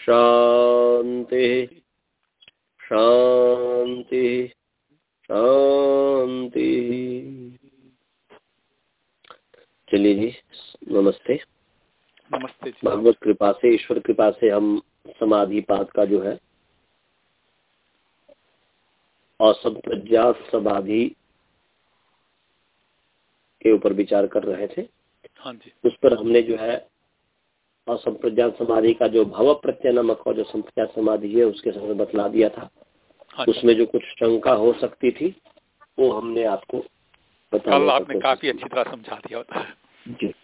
शान्ति शान्ति शांति। चलिए जी नमस्ते। नमस्ते भगवत कृपा से ईश्वर कृपा से हम समाधि पाद का जो है असंप्रज्ञात समाधि के ऊपर विचार कर रहे थे। हाँ जी। उस पर हमने जो है असंप्रज्ञात समाधि का जो भव प्रत्यय नमक और जो संप्रज्ञात समाधि है उसके साथ बतला दिया था। हाँ उसमें जो कुछ शंका हो सकती थी वो हमने आपको बता आपने काफ़ी अच्छी तरह समझा दिया होता। जी।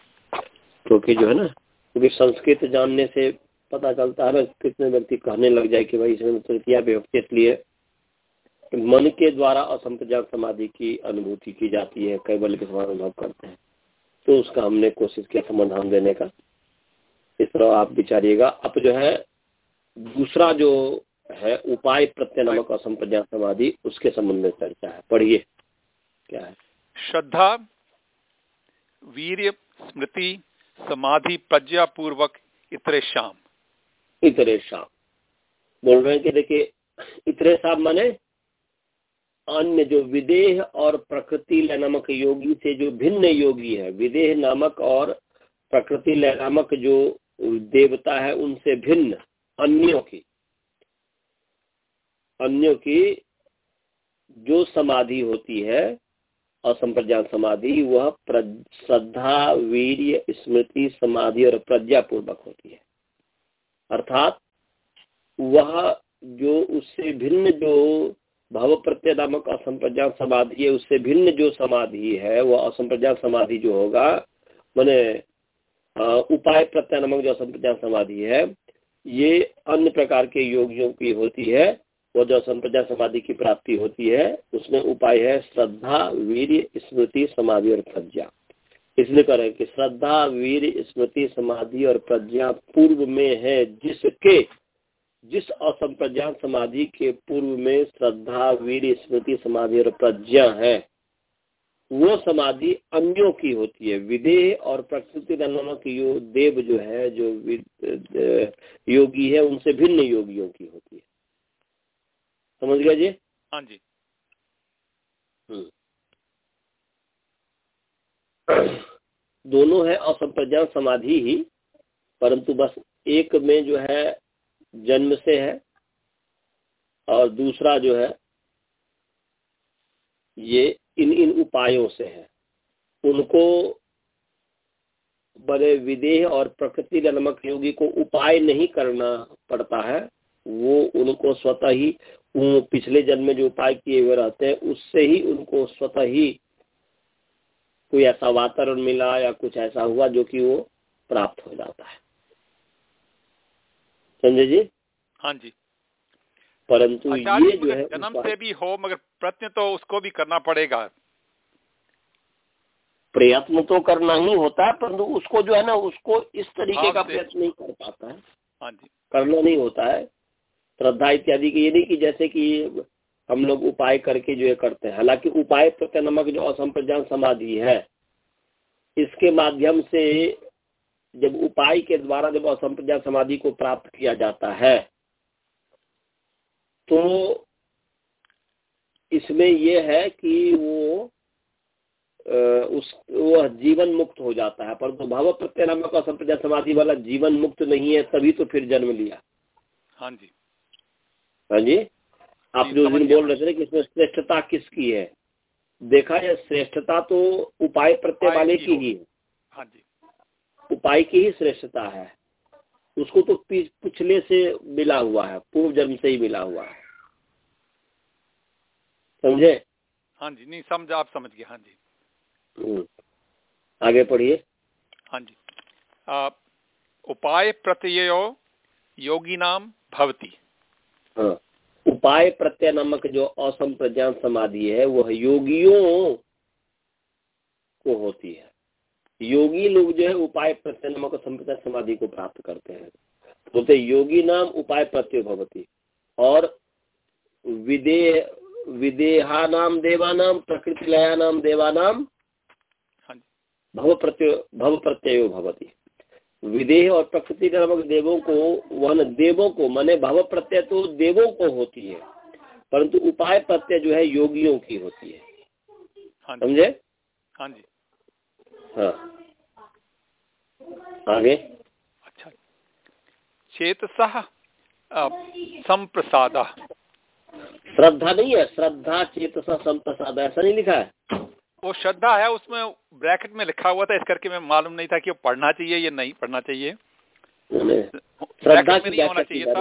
क्योंकि जो है ना क्योंकि संस्कृत जानने से पता चलता है ना कितने व्यक्ति कहने लग जाए कि भाई इसमें तृतीया विभक्ति इसलिए मन के द्वारा असंप्रजात समाधि की अनुभूति की जाती है कैबल के समान अनुभव करते हैं। तो उसका हमने कोशिश किया समाधान देने का। इस तरह आप विचारिएगा। अब जो है दूसरा जो है उपाय प्रत्यय नमक असंप्रज्ञा समाधि उसके संबंध में चर्चा है। पढ़िए क्या है? श्रद्धा वीर स्मृति समाधि प्रज्ञा पूर्वक इतरे शाम। इतरे शाम। बोल रहे हैं कि देखिए इतरे शाम माने अन्य जो विदेह और प्रकृति नामक योगी से जो भिन्न योगी है विदेह नामक और प्रकृति नामक जो देवता है उनसे भिन्न, अन्यों की। अन्यों की जो समाधि होती है, असंप्रज्ञान समाधि, वह श्रद्धा, वीर्य, स्मृति, समाधि और प्रज्ञा पूर्वक होती है। अर्थात वह जो उससे भिन्न जो भव प्रत्यय नामक असंप्रज्ञान समाधि है, उससे भिन्न जो समाधि है, वह असंप्रज्ञान समाधि जो होगा, मैंने उपाय प्रत्यय नामक जो असंप्रज्ञान समाधि है, ये अन्य प्रकार के योगियों की होती है, वो जो संप्रजा समाधि की प्राप्ति होती है, उसमें उपाय है श्रद्धा, वीर, स्मृति, समाधि और प्रज्ञा। इसलिए करें कि श्रद्धा, वीर, स्मृति, समाधि और प्रज्ञा पूर्व में है, जिसके, जिस असंप्रज्ञान समाधि के पूर्व में श्रद्धा, वीर, स्मृति, समाधि और प्रज्ञा है। वो समाधि अन्यों की होती है। विदेह और प्रकृति नामक यो देव जो है जो योगी है उनसे भिन्न योगियों की होती है। समझ गया जी? हाँ जी। हम्म। दोनों है असंप्रज्ञान समाधि ही परंतु बस एक में जो है जन्म से है और दूसरा जो है ये इन इन उपायों से है। उनको बड़े विदेह और प्रकृति नामक योगी को उपाय नहीं करना पड़ता है। वो उनको स्वतः ही वो पिछले जन्म में जो उपाय किए हुए रहते हैं, उससे ही उनको स्वतः ही कोई ऐसा वातावरण मिला या कुछ ऐसा हुआ जो कि वो प्राप्त हो जाता है। संजय जी? हाँ जी। परंतु ये जो है जन्म से भी हो मगर प्रयत्न तो उसको भी करना पड़ेगा। प्रयत्न तो करना ही होता है परंतु उसको जो है ना उसको इस तरीके का प्रयत्न नहीं कर पाता है। हाँ जी। करना नहीं होता है। श्रद्धा इत्यादि की ये नहीं कि जैसे कि हम लोग उपाय करके जो ये करते हैं। हालाँकि उपाय प्रत्यय नमक जो असंप्रज्ञान समाधि है इसके माध्यम से जब उपाय के द्वारा जब असंप्रज्ञान समाधि को प्राप्त किया जाता है तो इसमें यह है कि वो उस वह जीवन मुक्त हो जाता है। परंतु तो भाव प्रत्यय नामक असंप्रज्ञान समाधि वाला जीवन मुक्त नहीं है तभी तो फिर जन्म लिया। हाँ जी। हाँ जी? आप जो दिन बोल रहे थे कि इसमें श्रेष्ठता किसकी है? देखा जाए श्रेष्ठता तो उपाय प्रत्यय वाले की ही है। हाँ जी। उपाय की ही श्रेष्ठता है। उसको तो पिछले से मिला हुआ है पूर्व जन्म से ही मिला हुआ है। समझे? हाँ जी नहीं समझ आप समझ गए हाँ जी। हम्म। आगे पढ़िए। हाँ जी। आ, उपाय प्रत्यय योगी नाम भवती। हाँ। उपाय प्रत्यय नामक जो असम प्रज्ञान समाधि है वह योगियों को होती है। योगी लोग जो है उपाय प्रत्यय नामक संप्रज्ञान समाधि को प्राप्त करते हैं। बोलते योगी नाम उपाय प्रत्यय भवती और विदेह विदेहा नाम देवानाम प्रकृति लया नाम देवानाम हाँ भव प्रत्यय भव प्रत्यय भवती। विदेह और प्रकृति नामक देवों को वन देवों को माने भव प्रत्यय तो देवों को होती है परंतु उपाय प्रत्यय जो है योगियों की होती है। हाँ समझे? हाँ जी। हाँ। आगे। अच्छा। चेतसा संप्रसाद। श्रद्धा नहीं है श्रद्धा चेतसा संप्रसाद ऐसा नहीं लिखा है। वो श्रद्धा है उसमें ब्रैकेट में लिखा हुआ था इस करके मैं मालूम नहीं था कि वो पढ़ना चाहिए या नहीं पढ़ना चाहिए। श्रद्धा में नहीं होना चाहिए था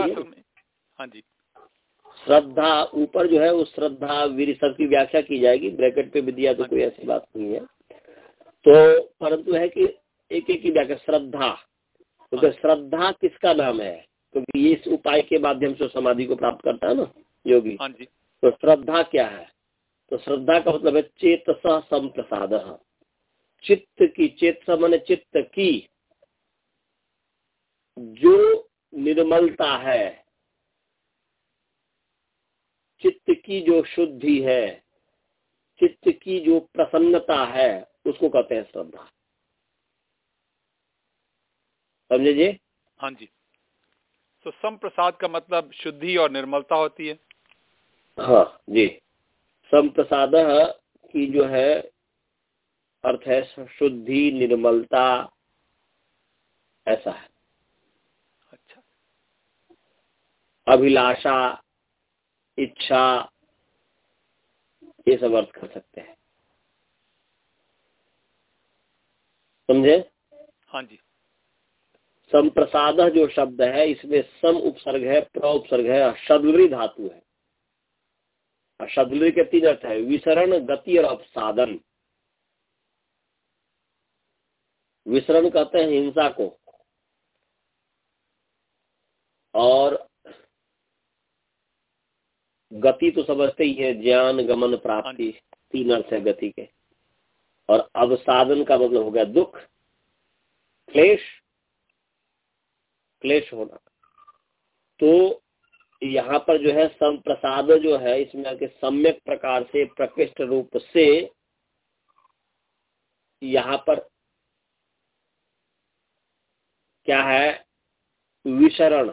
हाँ। जी। श्रद्धा ऊपर जो है वो श्रद्धा वीर सब की व्याख्या की जाएगी ब्रैकेट पे भी दिया तो कोई ऐसी बात नहीं है। तो परंतु है कि एक एक की व्याख्या श्रद्धा क्योंकि तो श्रद्धा किसका नाम है? क्योंकि तो इस उपाय के माध्यम से समाधि को प्राप्त करता है ना योगी। हाँ जी। तो श्रद्धा क्या है? तो श्रद्धा का मतलब है चेत संप्रसाद। चित्त की चेत मन चित्त की जो निर्मलता है चित्त की जो शुद्धि है चित्त की जो प्रसन्नता है उसको कहते हैं श्रद्धा। समझे जी? हाँ जी। तो संप्रसाद का मतलब शुद्धि और निर्मलता होती है। हाँ जी। संप्रसाद की जो है अर्थ है शुद्धि निर्मलता ऐसा है। अच्छा। अभिलाषा इच्छा ये सब अर्थ कर सकते हैं। समझे? हाँ जी। संप्रसाद जो शब्द है इसमें सम उपसर्ग है प्र उपसर्ग है शब्दरी धातु है। शब्द के तीन अर्थ है विसरण गति और अपसाधन विसरण कहते हैं हिंसा को। और गति तो समझते ही है ज्ञान गमन प्राप्ति तीन अर्थ है गति के। और अवसाधन का मतलब हो गया दुख, क्लेश क्लेश होना। तो यहाँ पर जो है संप्रसाद जो है, इसमें आके सम्यक प्रकार से, प्रकृष्ट रूप से यहाँ पर क्या है? विसरण।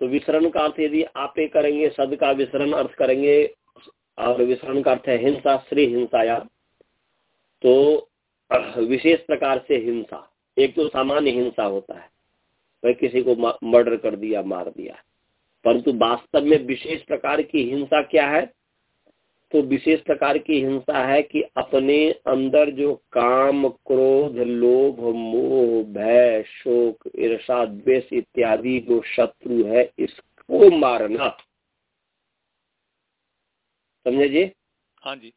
तो विसरण का अर्थ यदि आपे करेंगे, सद का विसरण अर्थ करेंगे और विसरण का अर्थ है, हिंसा श्री हिंसा या तो विशेष प्रकार से हिंसा। एक तो सामान्य हिंसा होता है। वह किसी को मर्डर कर दिया, मार दिया। परंतु वास्तव में विशेष प्रकार की हिंसा क्या है? तो विशेष प्रकार की हिंसा है कि अपने अंदर जो काम, क्रोध, लोभ, मोह, भय, शोक ईर्षा द्वेष इत्यादि जो शत्रु है, इसको मारना। समझे जी? हाँ जी।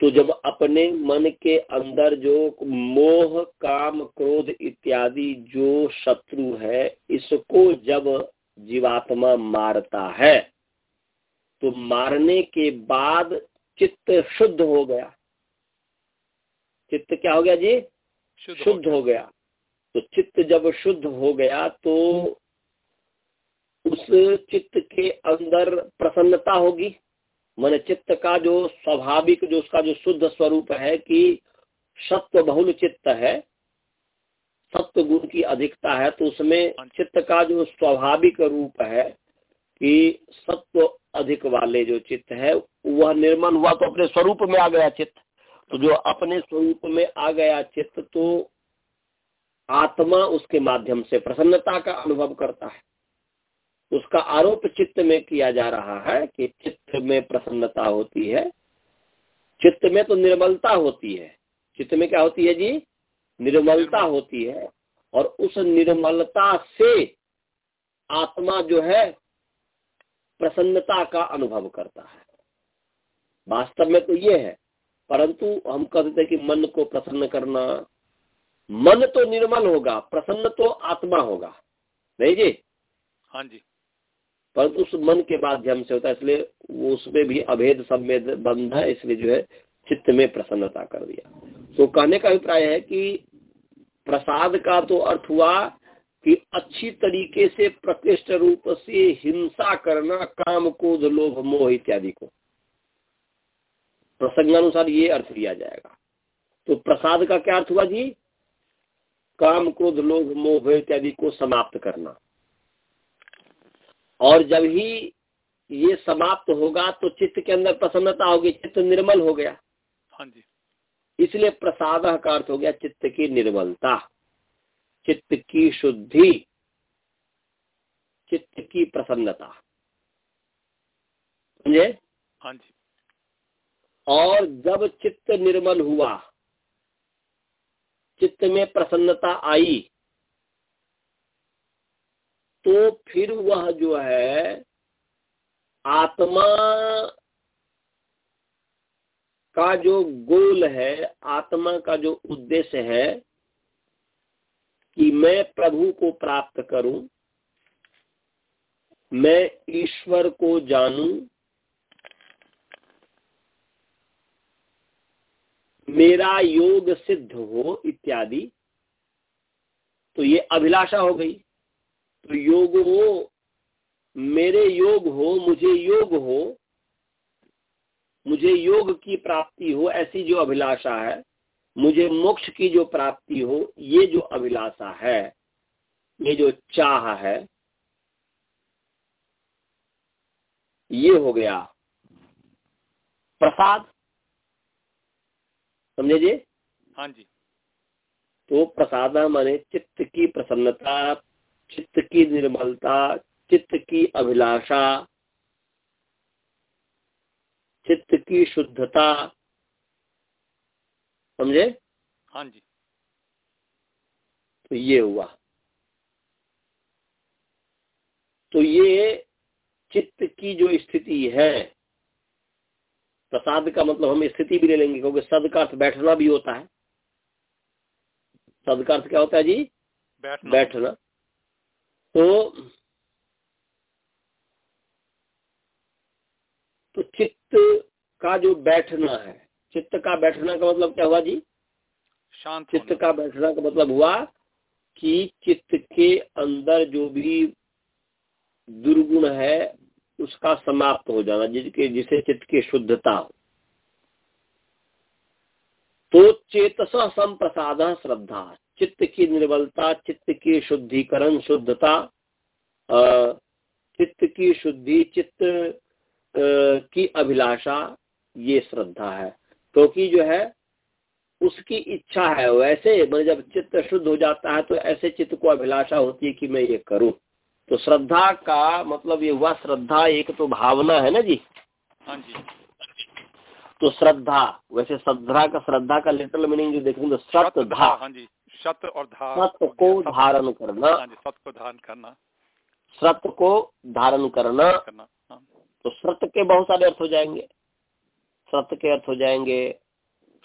तो जब अपने मन के अंदर जो मोह काम क्रोध इत्यादि जो शत्रु है इसको जब जीवात्मा मारता है तो मारने के बाद चित्त शुद्ध हो गया। चित्त क्या हो गया जी? शुद्ध, शुद्ध हो गया। तो चित्त जब शुद्ध हो गया तो उस चित्त के अंदर प्रसन्नता होगी। मन चित्त का जो स्वाभाविक, जो उसका जो शुद्ध स्वरूप है कि सत्व बहुल चित्त है, सत्व गुण की अधिकता है तो उसमें चित्त का जो स्वाभाविक रूप है कि सत्व अधिक वाले जो चित्त है, वह निर्मल हुआ तो अपने स्वरूप में आ गया चित्त। तो जो अपने स्वरूप में आ गया चित्त तो आत्मा उसके माध्यम से प्रसन्नता का अनुभव करता है। उसका आरोप चित्त में किया जा रहा है कि चित्त में प्रसन्नता होती है। चित्त में तो निर्मलता होती है। चित्त में क्या होती है जी? निर्मलता होती है। और उस निर्मलता से आत्मा जो है प्रसन्नता का अनुभव करता है। वास्तव में तो ये है परंतु हम कहते हैं कि मन को प्रसन्न करना मन तो निर्मल होगा प्रसन्न तो आत्मा होगा। नहीं जी? हाँ जी। परंतु उस मन के माध्यम से होता है, इसलिए उसमें भी अभेद संवेद बंध है, इसलिए जो है चित्त में प्रसन्नता कर दिया। तो कहने का अभिप्राय है कि प्रसाद का तो अर्थ हुआ कि अच्छी तरीके से प्रकृष्ट रूप से हिंसा करना, काम, क्रोध, लोभ, मोह इत्यादि को। प्रसंगानुसार ये अर्थ लिया जाएगा। तो प्रसाद का क्या अर्थ हुआ जी? काम, क्रोध, लोभ, मोह इत्यादि को समाप्त करना। और जब ही ये समाप्त होगा तो चित्त के अंदर प्रसन्नता होगी चित्त निर्मल हो गया। हाँ जी। इसलिए प्रसाद का अर्थ हो गया चित्त की निर्मलता चित्त की शुद्धि चित्त की प्रसन्नता। समझे? हाँ जी। और जब चित्त निर्मल हुआ चित्त में प्रसन्नता आई तो फिर वह जो है, आत्मा का जो गोल है, आत्मा का जो उद्देश्य है कि मैं प्रभु को प्राप्त करूँ, मैं ईश्वर को जानूं, मेरा योग सिद्ध हो, इत्यादि तो ये अभिलाषा हो गई। तो योग हो मेरे योग हो मुझे योग हो मुझे योग की प्राप्ति हो ऐसी जो अभिलाषा है मुझे मोक्ष की जो प्राप्ति हो ये जो अभिलाषा है ये जो चाह है ये हो गया। प्रसाद समझे जी? हाँ जी। तो प्रसाद माने चित्त की प्रसन्नता चित्त की निर्मलता चित्त की अभिलाषा चित्त की शुद्धता। समझे? हाँ जी। तो ये हुआ। तो ये चित्त की जो स्थिति है प्रसाद का मतलब हम स्थिति भी ले लेंगे क्योंकि सद का अर्थ बैठना भी होता है। सद का अर्थ क्या होता है जी? बैठना। बैठना। तो तो चित्त का जो बैठना है चित्त का बैठना का मतलब क्या हुआ जी? शांत चित्त का। बैठना का मतलब हुआ कि चित्त के अंदर जो भी दुर्गुण है उसका समाप्त हो जाना जिसके जिसे चित्त की शुद्धता हो। तो चेतस संप्रसाद श्रद्धा। चित्त की निर्बलता चित्त की शुद्धिकरण शुद्धता चित्त की शुद्धि चित्त की अभिलाषा ये श्रद्धा है। क्योंकि जो है उसकी इच्छा है वैसे मतलब जब चित्त शुद्ध हो जाता है तो ऐसे चित्त को अभिलाषा होती है कि मैं ये करूँ। तो श्रद्धा का मतलब ये हुआ श्रद्धा एक तो भावना है ना जी? हाँ जी। तो श्रद्धा वैसे श्रद्धा का श्रद्धा का लिटरल मीनिंग जो देखेंगे तो श्रद्धा हाँ जी। शत और धा सत्य को धारण करना। हाँ जी सत को धारण करना। सत्य को धारण करना। करना हाँ। तो सत्य के बहुत सारे अर्थ हो जाएँगे। सत्य के अर्थ हो जाएँगे।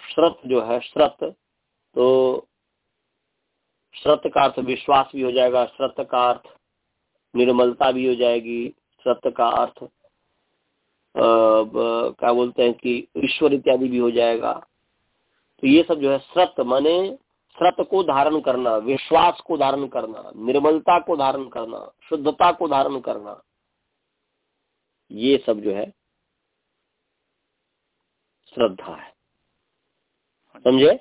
श्रत जो है श्रत तो श्रत का अर्थ विश्वास भी हो जाएगा श्रत का अर्थ निर्मलता भी हो जाएगी श्रत का अर्थ क्या बोलते हैं कि ईश्वर इत्यादि भी हो जाएगा। तो ये सब जो है श्रत माने श्रत को धारण करना विश्वास को धारण करना निर्मलता को धारण करना शुद्धता को धारण करना ये सब जो है श्रद्धा है। समझे?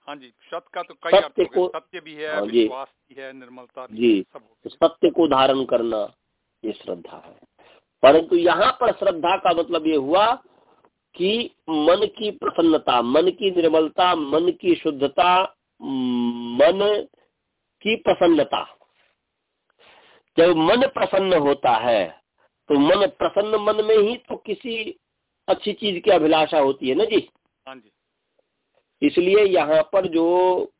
हाँ जी सत का तो कई सत्य हो को- सत्य भी है हाँ जी। विश्वास भी है निर्मलता भी जी। सब तो सत्य को धारण करना ये श्रद्धा है। परंतु यहाँ पर श्रद्धा का मतलब ये हुआ कि मन की प्रसन्नता मन की निर्मलता मन की शुद्धता मन की प्रसन्नता। जब मन प्रसन्न होता है तो मन प्रसन्न मन में ही तो किसी अच्छी चीज़ की अभिलाषा होती है ना जी? हाँ जी। इसलिए यहाँ पर जो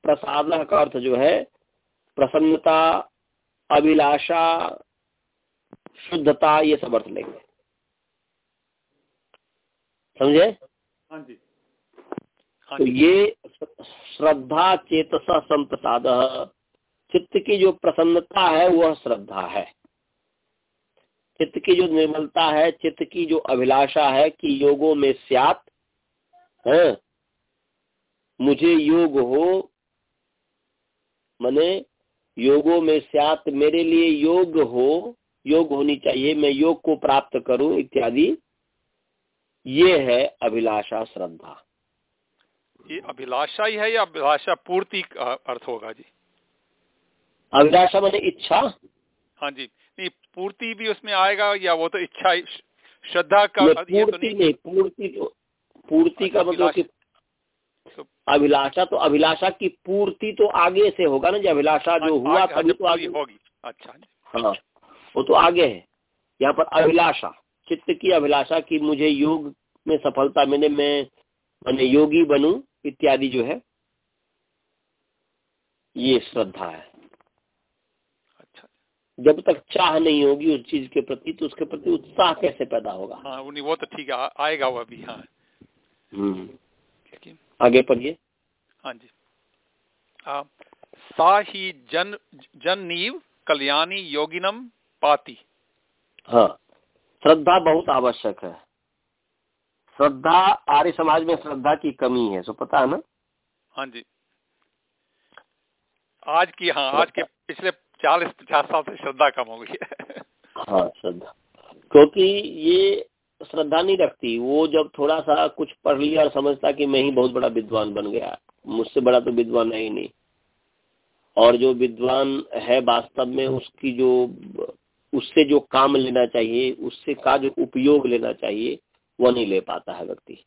प्रसाद का अर्थ जो है प्रसन्नता अभिलाषा शुद्धता ये सब अर्थ लेंगे। समझे? हाँ जी। तो ये श्रद्धा चेतसा संप्रसाद। चित्त की जो प्रसन्नता है, वह श्रद्धा है। चित्त की जो निर्मलता है, चित्त की जो अभिलाषा है कि योगों में स्यात, है, मुझे योग हो, मने योगों में स्यात, मेरे लिए योग हो, योग होनी चाहिए, मैं योग को प्राप्त करूँ, इत्यादि, ये है अभिलाषा श्रद्धा। ये अभिलाषा ही है या अभिलाषा पूर्ति का अर्थ होगा जी? अभिलाषा मैंने इच्छा? हाँ जी। नहीं पूर्ति भी उसमें आएगा या वो तो इच्छा श्रद्धा का ये तो पूर्ति नहीं? नहीं पूर्ति तो पूर्ति का अच्छा, मतलब कि तो- अभिलाषा तो अभिलाषा की पूर्ति तो आगे से होगा ना जो अभिलाषा जो हाँ, हुआ तभी तो आगे होगी। अच्छा जी। हाँ वो तो आगे है। यहाँ पर अभिलाषा चित्त की अभिलाषा की मुझे योग में सफलता मिले मैं मैंने योगी बनूं। इत्यादि जो है ये श्रद्धा है। अच्छा। जब तक चाह नहीं होगी उस चीज़ के प्रति तो उसके प्रति उत्साह कैसे पैदा होगा? हाँ वो तो ठीक है आएगा वो अभी हाँ। हम्म। आगे पढ़िए। हाँ जी। आ, सा ही जन जन नीव कल्याणी योगिनम पाती। हाँ। श्रद्धा बहुत आवश्यक है। श्रद्धा आर्य समाज में श्रद्धा की कमी है सो पता है ना? हाँ जी। आज की हाँ आज के पिछले चालीस पचास साल से श्रद्धा कम हो गई है। हाँ श्रद्धा। क्योंकि ये श्रद्धा नहीं रखती। वो जब थोड़ा सा कुछ पढ़ लिया और समझता कि मैं ही बहुत बड़ा विद्वान बन गया मुझसे बड़ा तो विद्वान है ही नहीं। और जो विद्वान है वास्तव में उसकी जो उससे जो काम लेना चाहिए उससे का जो उपयोग लेना चाहिए वो नहीं ले पाता है व्यक्ति।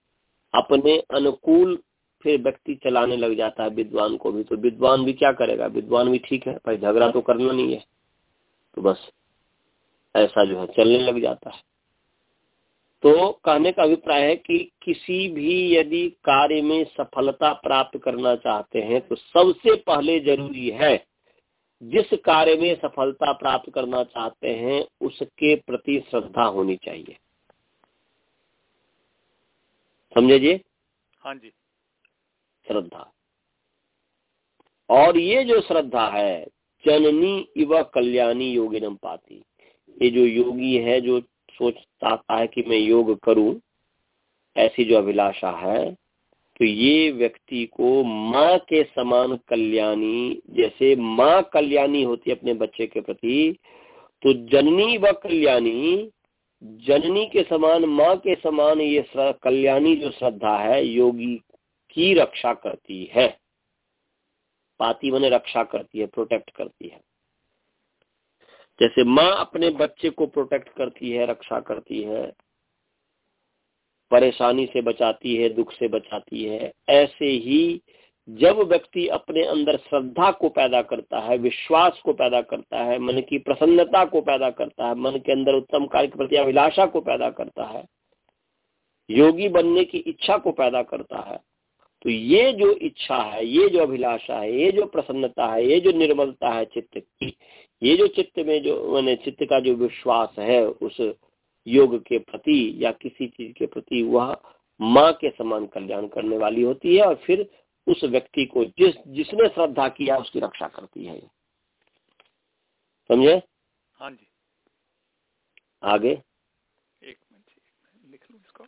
अपने अनुकूल फिर व्यक्ति चलाने लग जाता है विद्वान को भी। तो विद्वान भी क्या करेगा? विद्वान भी ठीक है भाई झगड़ा तो करना नहीं है। तो बस ऐसा जो है चलने लग जाता है। तो कहने का अभिप्राय है कि किसी भी यदि कार्य में सफलता प्राप्त करना चाहते हैं तो सबसे पहले ज़रूरी है, जिस कार्य में सफलता प्राप्त करना चाहते हैं, उसके प्रति श्रद्धा होनी चाहिए। समझे जी? हाँ जी। श्रद्धा। और ये जो श्रद्धा है जननी इव कल्याणी योगिनम पाती। ये जो योगी है जो सोचता है कि मैं योग करूँ ऐसी जो अभिलाषा है तो ये व्यक्ति को माँ के समान कल्याणी जैसे माँ कल्याणी होती है अपने बच्चे के प्रति तो जननी व कल्याणी जननी के समान, माँ के समान ये कल्याणी जो श्रद्धा है, योगी की रक्षा करती है। पाती मने रक्षा करती है प्रोटेक्ट करती है। जैसे माँ अपने बच्चे को प्रोटेक्ट करती है, रक्षा करती है, परेशानी से बचाती है, दुख से बचाती है, ऐसे ही जब व्यक्ति अपने अंदर श्रद्धा को पैदा करता है, विश्वास को पैदा करता है, मन की प्रसन्नता को पैदा करता है, मन के अंदर उत्तम कार्य के प्रति अभिलाषा को पैदा करता है, योगी बनने की इच्छा को पैदा करता है तो ये जो इच्छा है, ये जो अभिलाषा है, ये जो प्रसन्नता है, ये जो निर्मलता है चित्त की, ये जो चित्त में जो, मैंने चित्त का जो विश्वास है उस योग के प्रति या किसी चीज़ के प्रति, वह माँ के समान कल्याण करने वाली होती है और फिर उस व्यक्ति को जिस जिसने श्रद्धा किया उसकी रक्षा करती है। समझे? हाँ जी। आगे। एक मिनट लिख लूँ इसको?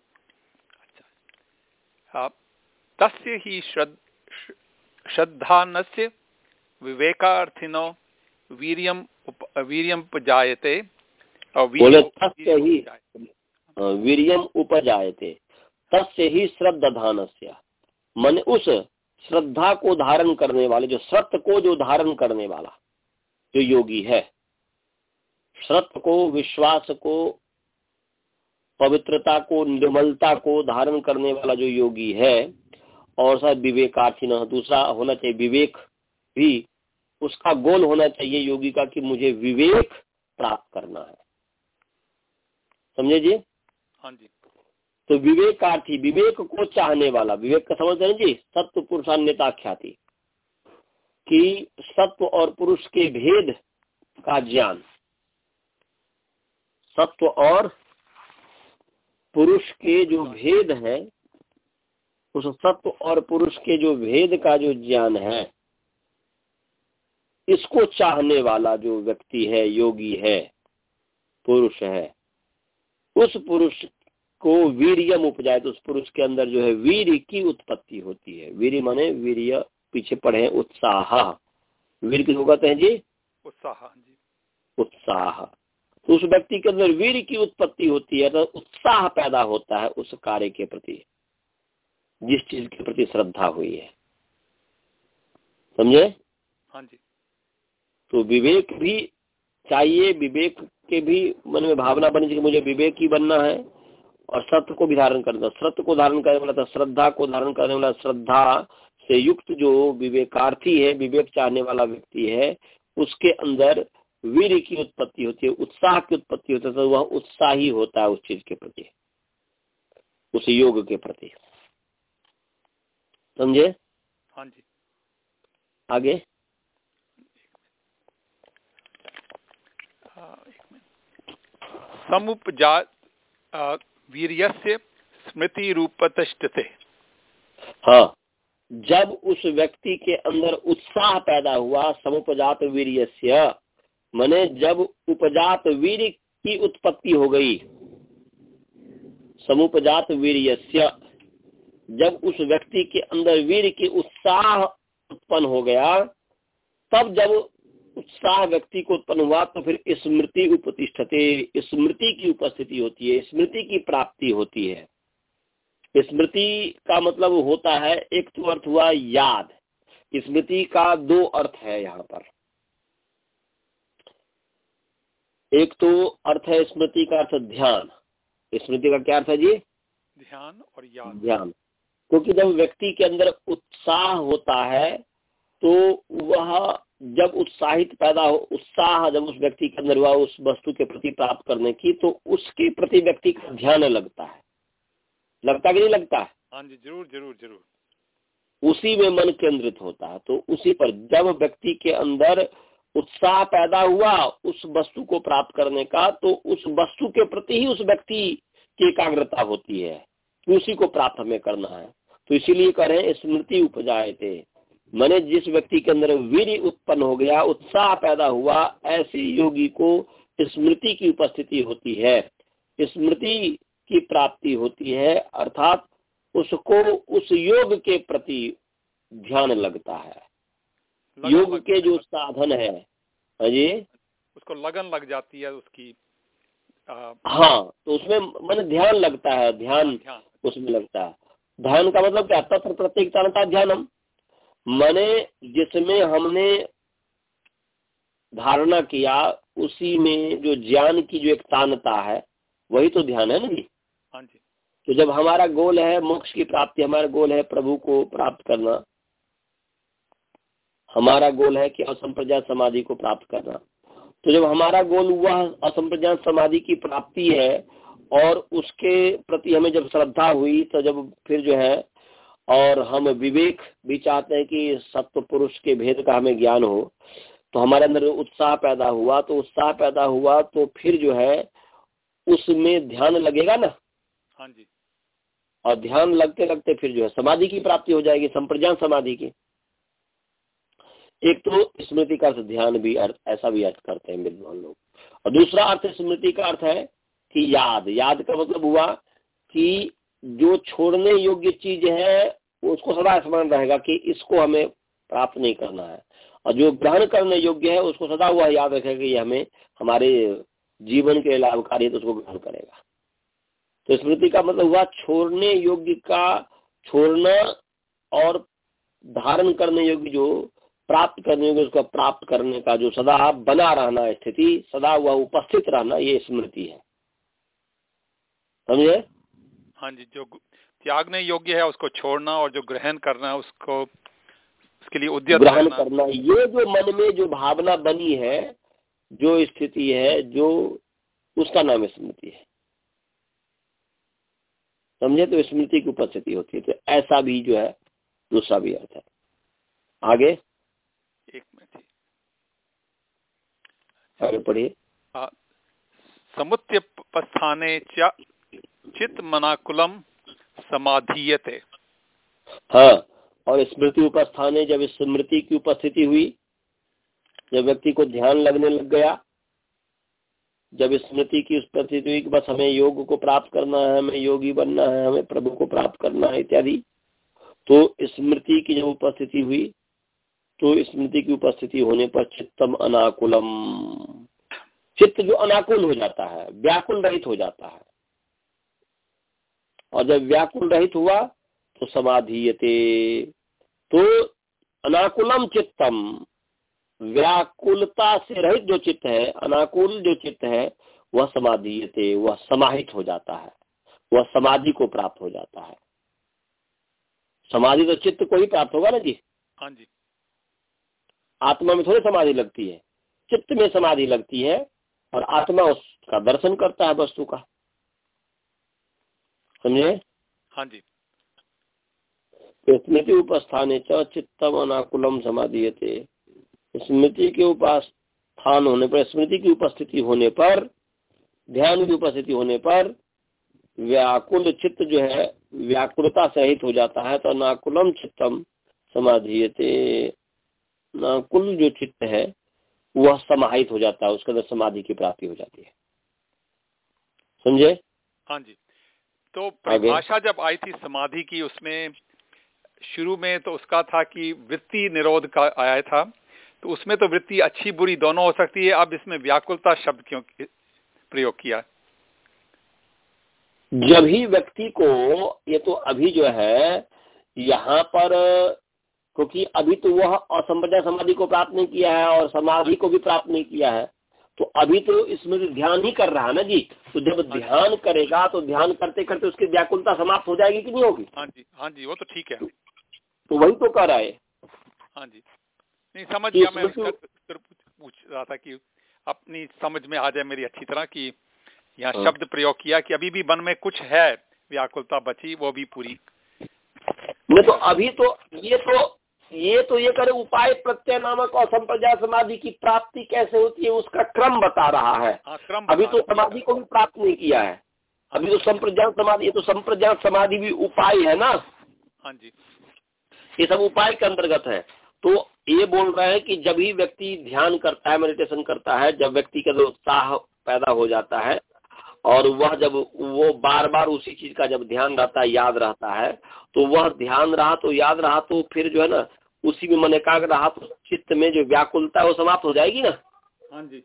अच्छा। तस्य ही श्रद् श्रद्धानस्य विवेकार्थिनो वीर्यम उप वीर्यम उपजायते। बोले तस्य ही। वीरियम उपजायते। तस्य ही श्रद्धानस्य। मन उस श्रद्धा को धारण करने वाले, जो सत्य को जो धारण करने वाला, जो योगी है। सत्य को, विश्वास को, पवित्रता को, निर्मलता को धारण करने वाला जो योगी है, और शायद विवेकार्थी न, दूसरा होना चाहिए विवेक भी, उसका गोल होना चाहिए योगी का कि मुझे विवेक प्राप्त करना है। समझे जी? हाँ जी। तो विवेकार्थी, विवेक को चाहने वाला, विवेक का समझ रहे जी? सत्व पुरुषान्यता ख्याति। कि सत्व और पुरुष के भेद का ज्ञान। सत्व और पुरुष के जो भेद है, उस सत्व और पुरुष के जो भेद का जो ज्ञान है, इसको चाहने वाला जो व्यक्ति है, योगी है, पुरुष है, उस पुरुष को वीरियम उपजाए तो उस पुरुष के अंदर जो है वीर की उत्पत्ति होती है। वीर माने वीर पीछे पढ़े उत्साह। वीर किसको कहते हैं जी? उत्साह जी। उत्साह। तो उस व्यक्ति के अंदर वीर की उत्पत्ति होती है तो उत्साह पैदा होता है उस कार्य के प्रति जिस चीज़ के प्रति श्रद्धा हुई है। समझे? हाँ जी। तो विवेक भी चाहिए विवेक के भी मन में भावना बनी चाहिए मुझे विवेक ही बनना है और सत्य को भी धारण करना सत्य को धारण करने वाला था श्रद्धा को धारण करने वाला श्रद्धा से युक्त जो विवेकार्थी है विवेक चाहने वाला व्यक्ति है उसके अंदर वीर की उत्पत्ति होती है उत्साह की उत्पत्ति होती है तो वह उत्साही होता है उस चीज़ के प्रति उस योग के प्रति। समझे? हाँ जी। आगे? समुपजा वीर्यस्य स्मृति रूपतष्टते हाँ जब उस व्यक्ति के अंदर उत्साह पैदा हुआ समुपजात वीर्यस्य, मने जब उपजात वीर की उत्पत्ति हो गई, समुपजात वीर्यस्य, जब उस व्यक्ति के अंदर वीर की उत्साह उत्पन्न हो गया, तब जब उत्साह व्यक्ति को उत्पन्न हुआ तो फिर स्मृति उपतिष्ठते स्मृति की उपस्थिति होती है स्मृति की प्राप्ति होती है। स्मृति का मतलब होता है एक तो अर्थ हुआ याद। स्मृति का दो अर्थ है यहाँ पर। एक तो अर्थ है स्मृति का अर्थ ध्यान। स्मृति का क्या अर्थ है जी? ध्यान और याद। ध्यान। क्योंकि जब व्यक्ति के अंदर उत्साह होता है तो वह जब उत्साहित पैदा हो उत्साह जब उस व्यक्ति के अंदर हुआ उस वस्तु के प्रति प्राप्त करने की तो उसके प्रति व्यक्ति का ध्यान लगता है। लगता कि नहीं लगता? है हाँ जी ज़रूर ज़रूर ज़रूर। उसी में मन केंद्रित होता है तो उसी पर जब व्यक्ति के अंदर उत्साह पैदा हुआ उस वस्तु को प्राप्त करने का तो उस वस्तु के प्रति ही उस व्यक्ति की एकाग्रता होती है उसी को प्राप्त हमें करना है। तो इसीलिए करें स्मृति उपजाए थे मैंने जिस व्यक्ति के अंदर वीर उत्पन्न हो गया उत्साह पैदा हुआ ऐसे योगी को स्मृति की उपस्थिति होती है। स्मृति की प्राप्ति होती है अर्थात उसको उस योग के प्रति ध्यान लगता है। योग के जो साधन है हाँ जी? उसको लगन लग जाती है उसकी आ, हाँ तो उसमें मन ध्यान लगता है ध्यान, ध्यान। उसमें लगता है। ध्यान का मतलब क्या? तत्व प्रत्येक ध्यानम। मैंने जिसमें हमने धारणा किया उसी में जो ज्ञान की जो एक तानता है वही तो ध्यान है ना जी? हाँ जी। तो जब हमारा गोल है मोक्ष की प्राप्ति हमारा गोल है प्रभु को प्राप्त करना हमारा गोल है कि असंप्रजात समाधि को प्राप्त करना तो जब हमारा गोल वह असंप्रजात समाधि की प्राप्ति है और उसके प्रति हमें जब श्रद्धा हुई तो जब फिर जो है और हम विवेक भी चाहते हैं कि सत्व पुरुष के भेद का हमें ज्ञान हो तो हमारे अंदर उत्साह पैदा हुआ तो उत्साह पैदा हुआ तो फिर जो है उसमें ध्यान लगेगा ना? हाँ जी। और ध्यान लगते लगते फिर जो है समाधि की प्राप्ति हो जाएगी संप्रज्ञान समाधि की। एक तो स्मृति का अर्थ ध्यान भी अर्थ ऐसा भी अर्थ करते हैं विद्वान लोग। और दूसरा अर्थ स्मृति का अर्थ है कि याद। याद का मतलब हुआ कि जो छोड़ने योग्य चीज़ है उसको सदा स्मरण रहेगा कि इसको हमें प्राप्त नहीं करना है। और जो ग्रहण करने योग्य है, उसको सदा वह याद रखेगा कि हमें हमारे जीवन के लाभकारी तो उसको ग्रहण करेगा। तो स्मृति का मतलब हुआ छोड़ने योग्य का, छोड़ना और धारण करने योग्य जो प्राप्त करने योग्य, उसको प्राप्त करने का जो सदा बना रहना स्थिति, सदा हुआ उपस्थित रहना, ये स्मृति है। समझे? हाँ जी, जो त्यागने योग्य है उसको छोड़ना और जो ग्रहण करना उसको उसके लिए उद्यत ग्रहण करना। ये जो मन में जो भावना बनी है जो स्थिति है जो उसका नाम स्मृति है। समझे? तो स्मृति की उपस्थिति होती है। तो ऐसा भी जो है दूसरा भी अर्थ है। आगे? एक मिनट आगे पढ़िए। समुत्यपस्थाने चित मनाकुलम समाधीयते। हाँ और स्मृति उपस्थान है, जब स्मृति की उपस्थिति हुई, जब व्यक्ति को ध्यान लगने लग गया, जब स्मृति की उपस्थिति हुई कि बस हमें योग को प्राप्त करना है, हमें योगी बनना है, हमें प्रभु को प्राप्त करना है, इत्यादि तो स्मृति की जब उपस्थिति हुई तो स्मृति की उपस्थिति होने पर चित्तम अनाकुलम। चित्त जो अनाकुल हो जाता है, व्याकुल रहित हो जाता है। और जब व्याकुल रहित हुआ तो समाधीयते। तो अनाकुलम चित्तम। व्याकुलता से रहित जो चित्त है अनाकुल जो चित्त है वह समाधीयते वह समाहित हो जाता है। वह समाधि को प्राप्त हो जाता है। समाधि तो चित्त को ही प्राप्त होगा ना जी? हाँ जी। आत्मा में थोड़ी समाधि लगती है। चित्त में समाधि लगती है और आत्मा उसका दर्शन करता है वस्तु का। समझे? हाँ जी। स्मृति उपस्थान चित्तम अनाकुलम समाधि स्मृति के उपास्थान होने पर स्मृति की उपस्थिति होने पर ध्यान की उपस्थिति होने पर व्याकुल चित्त जो है व्याकुलता सहित हो जाता है तो नाकुलम चित्तम समाधीयते। नाकुल जो चित्त है वह समाहित हो जाता है उसके अंदर समाधि की प्राप्ति हो जाती है। समझे? हाँ जी। तो परिभाषा जब आई थी समाधि की उसमें शुरू में तो उसका था कि वृत्ति निरोध का आया था। तो उसमें तो वृत्ति अच्छी बुरी दोनों हो सकती है। अब इसमें व्याकुलता शब्द क्यों प्रयोग किया? जब ही व्यक्ति को ये तो अभी जो है यहाँ पर क्योंकि अभी तो वह असंप्रदाय समाधि को प्राप्त नहीं किया है और समाधि को भी प्राप्त नहीं किया है। तो अभी तो इसमें तो ध्यान ही कर रहा है ना जी तो जब हाँ ध्यान करेगा तो ध्यान करते करते उसकी व्याकुलता समाप्त हो जाएगी कि नहीं होगी? हाँ जी हाँ जी वो तो ठीक है। तो वही तो कर रहा है। हाँ जी। नहीं समझ गया मैं पूछ रहा था कि अपनी समझ में आ जाए मेरी अच्छी तरह कि यहाँ हाँ। शब्द प्रयोग किया कि अभी भी मन में कुछ है व्याकुलता बची वो भी पूरी। नहीं तो अभी तो ये तो ये तो ये करे उपाय प्रत्यय नामक और संप्रदाय समाधि की प्राप्ति कैसे होती है उसका क्रम बता रहा है। आ, हाँ, क्रम अभी तो समाधि को भी प्राप्त नहीं किया है। अभी तो संप्रज्ञान समाधि ये तो संप्रज्ञान समाधि भी उपाय है ना। हाँ जी। ये सब उपाय के अंतर्गत है। तो ये बोल रहे हैं कि जब ही व्यक्ति ध्यान करता है मेडिटेशन करता है जब व्यक्ति का जो उत्साह पैदा हो जाता है और वह जब वो बार बार उसी चीज़ का जब ध्यान रहता है याद रहता है तो वह ध्यान रहा तो याद रहा तो फिर जो है ना उसी में मन एकाग्र रहा तो चित्त में जो व्याकुलता है वो समाप्त हो जाएगी ना? हाँ जी।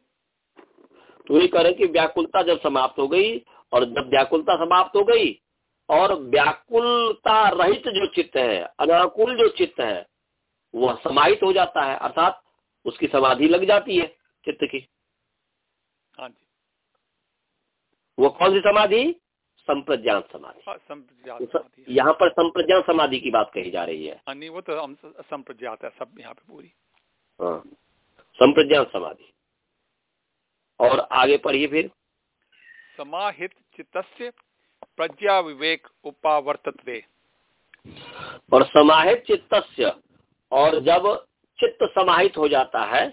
तो ये करें कि व्याकुलता जब समाप्त हो गई और जब व्याकुलता समाप्त हो गई और व्याकुलता रहित जो चित्त है अनाकुल जो चित्त है वह समाहित हो जाता है अर्थात उसकी समाधि लग जाती है चित्त की। हाँ जी। वो कौन सी समाधि? संप्रज्ञान समाधि। हाँ, यहाँ पर संप्रज्ञान समाधि की बात कही जा रही है। हाँ, नहीं वो तो संप्रज्ञात है सब यहाँ पे पूरी। हाँ संप्रज्ञान समाधि। और आगे पढ़िए फिर। समाहित चित्तस्य प्रज्ञा विवेक उपावर्तत्वे। और समाहित चित्तस्य और जब चित्त समाहित हो जाता है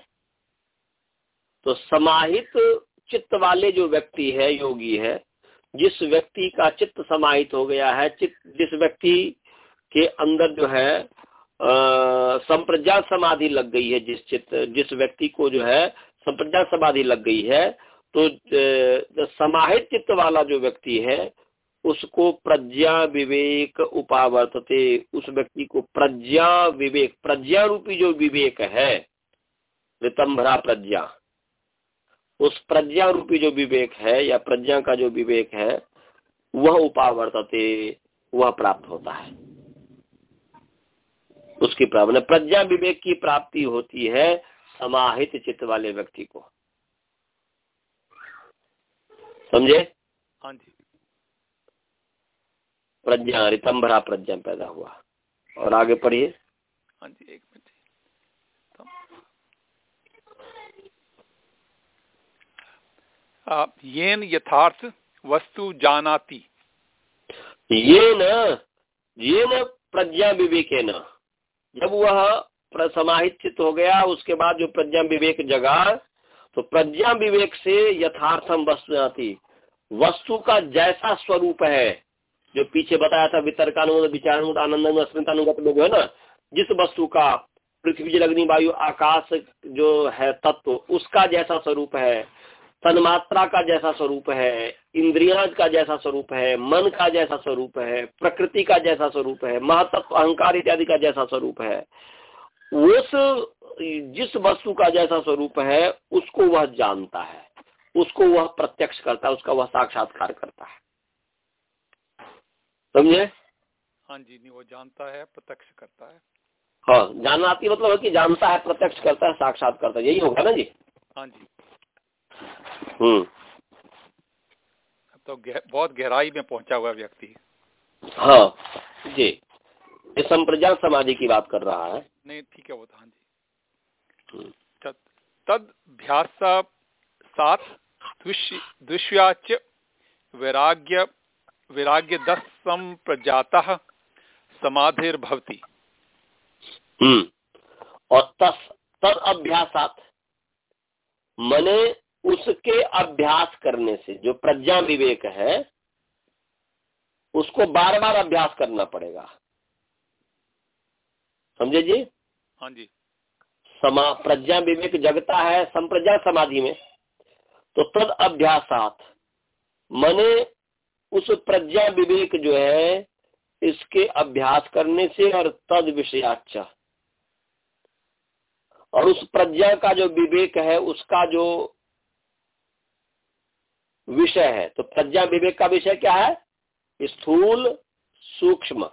तो समाहित चित्त वाले जो व्यक्ति है योगी है जिस व्यक्ति का चित्त समाहित हो गया है, चित्त जिस व्यक्ति के अंदर जो है संप्रज्ञा समाधि लग गई है, जिस चित्त, जिस व्यक्ति को जो है, संप्रज्ञा समाधि लग गई है तो समाहित चित्त वाला जो व्यक्ति है, उसको प्रज्ञा विवेक उपावर्तते, उस व्यक्ति को प्रज्ञा विवेक, प्रज्ञा रूपी जो विवेक है रितंभरा प्रज्ञा। उस प्रज्ञा रूपी जो विवेक है या प्रज्ञा का जो विवेक है वह उपावर्तते वह प्राप्त होता है। उसकी प्राप्त प्रज्ञा विवेक की प्राप्ति होती है समाहित चित्त वाले व्यक्ति को। समझे? हाँ जी। प्रज्ञा रितंभरा प्रज्ञा पैदा हुआ। और आगे पढ़िए। हाँ जी एक मिनट। येन यथार्थ वस्तु जानाति। ये न ये न प्रज्ञा विवेक न जब वह समाहित चित्त हो गया, उसके बाद जो प्रज्ञा विवेक जगा तो प्रज्ञा विवेक से यथार्थम वस्तु आती वस्तु का जैसा स्वरूप है, जो पीछे बताया था वितर्कानुगत, विचारानुगत आनंद अस्मितानुगत लोग है ना, जिस वस्तु का पृथ्वी, जल, अग्नि, वायु, आकाश जो है तत्व, उसका जैसा स्वरूप है। तन्मात्रा का जैसा स्वरूप है इंद्रिया का जैसा स्वरूप है मन का जैसा स्वरूप है प्रकृति का जैसा स्वरूप है महत्व अहंकार इत्यादि का जैसा स्वरूप है उस जिस वस्तु का जैसा स्वरूप है उसको वह जानता है उसको वह प्रत्यक्ष करता है उसका वह साक्षात्कार करता है। समझे? हाँ जी नहीं वो जानता है प्रत्यक्ष करता है। हाँ जानना आती मतलब है कि जानता है प्रत्यक्ष करता है साक्षात करता है यही होगा ना जी? हाँ जी। तो गह, बहुत गहराई में पहुँचा हुआ व्यक्ति। हाँ जी। ये समाधि की बात कर रहा है। नहीं ठीक है वो तो हाँ जी। हम्म। तद सात दुष्याच वैराग्य वैराग्य दस संप्रजाता समाधिर्भवती। हम्म। और तस तद अभ्यासात मने उसके अभ्यास करने से जो प्रज्ञा विवेक है उसको बार बार अभ्यास करना पड़ेगा। समझे जी? हाँ जी। समा प्रज्ञा विवेक जगता है संप्रज्ञा समाधि में। तो तद अभ्यासात मने उस प्रज्ञा विवेक जो है इसके अभ्यास करने से और तद विषयाचा और उस प्रज्ञा का जो विवेक है उसका जो विषय है। तो प्रज्ञा विवेक का विषय क्या है? स्थूल सूक्ष्म।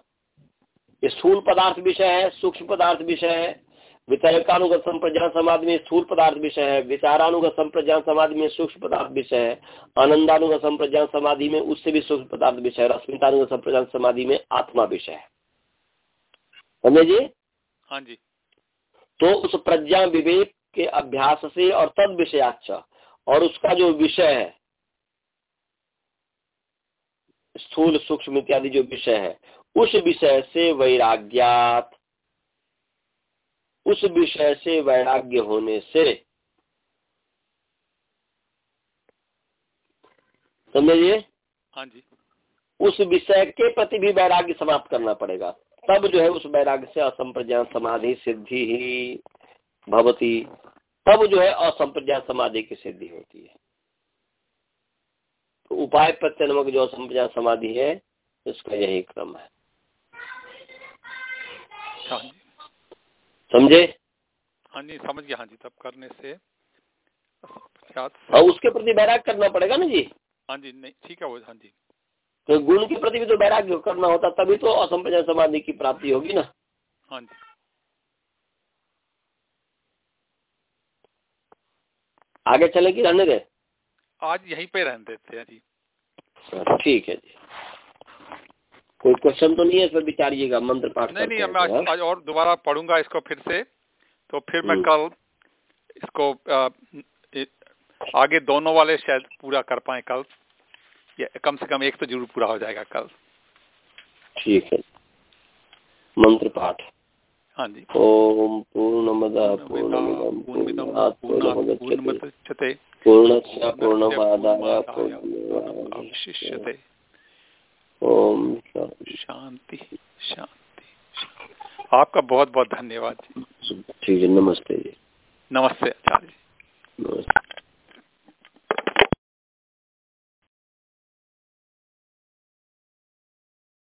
स्थूल पदार्थ विषय है सूक्ष्म पदार्थ विषय है। वितरकानुगत संप्रज्ञान समाधि में स्थूल पदार्थ विषय है। विचारानुगत संप्रज्ञान समाधि में सूक्ष्म पदार्थ विषय है। आनंदानुगत संप्रज्ञान समाधि में उससे भी सूक्ष्म पदार्थ विषय है। रश्मितानुगत संप्रज्ञान समाधि में आत्मा विषय है। समझे जी? हाँ जी। तो उस प्रज्ञा विवेक के अभ्यास से और तद विषयाच और उसका जो विषय है स्थूल सूक्ष्म इत्यादि जो विषय है उस विषय से वैराग्यात। उस विषय से वैराग्य होने से। समझिए? हाँ जी। उस विषय के प्रति भी वैराग्य समाप्त करना पड़ेगा। तब जो है उस वैराग्य से असंप्रज्ञान समाधि सिद्धि ही भवती। तब जो है असंप्रज्ञान समाधि की सिद्धि होती है। उपाय प्रत्यनमक जो असंप्रज्ञान समाधि है इसका यही क्रम है। हाँ समझे? हाँ जी समझ गया। हाँ जी तब करने से हाँ उसके प्रति वैराग करना पड़ेगा ना जी? हाँ जी नहीं ठीक है वो हाँ जी। तो गुण के प्रति भी तो वैराग्य करना होता तभी तो असंप्रदाय समाधि की प्राप्ति होगी ना। हाँ जी। आगे चले कि रहने दे आज यहीं पे रहने देते हैं जी। ठीक है जी। कोई क्वेश्चन तो नहीं है इसमें विचारिएगा मंत्र पाठ नहीं नहीं मैं आज, हाँ? आज और दोबारा पढ़ूँगा इसको फिर से। तो फिर मैं हम्म। कल इसको आ, आगे दोनों वाले शायद पूरा कर पाए कल। या कम से कम एक तो ज़रूर पूरा हो जाएगा कल। ठीक है। मंत्र पाठ। हाँ जी। ओम पूर्णमद पूर्णमिदम पूर्णस्य पूर्णमादाय पूर्णमेवावशिष्यते ओम शांति शांति आपका बहुत बहुत धन्यवाद ठीक है नमस्ते जी। नमस्ते आचार्य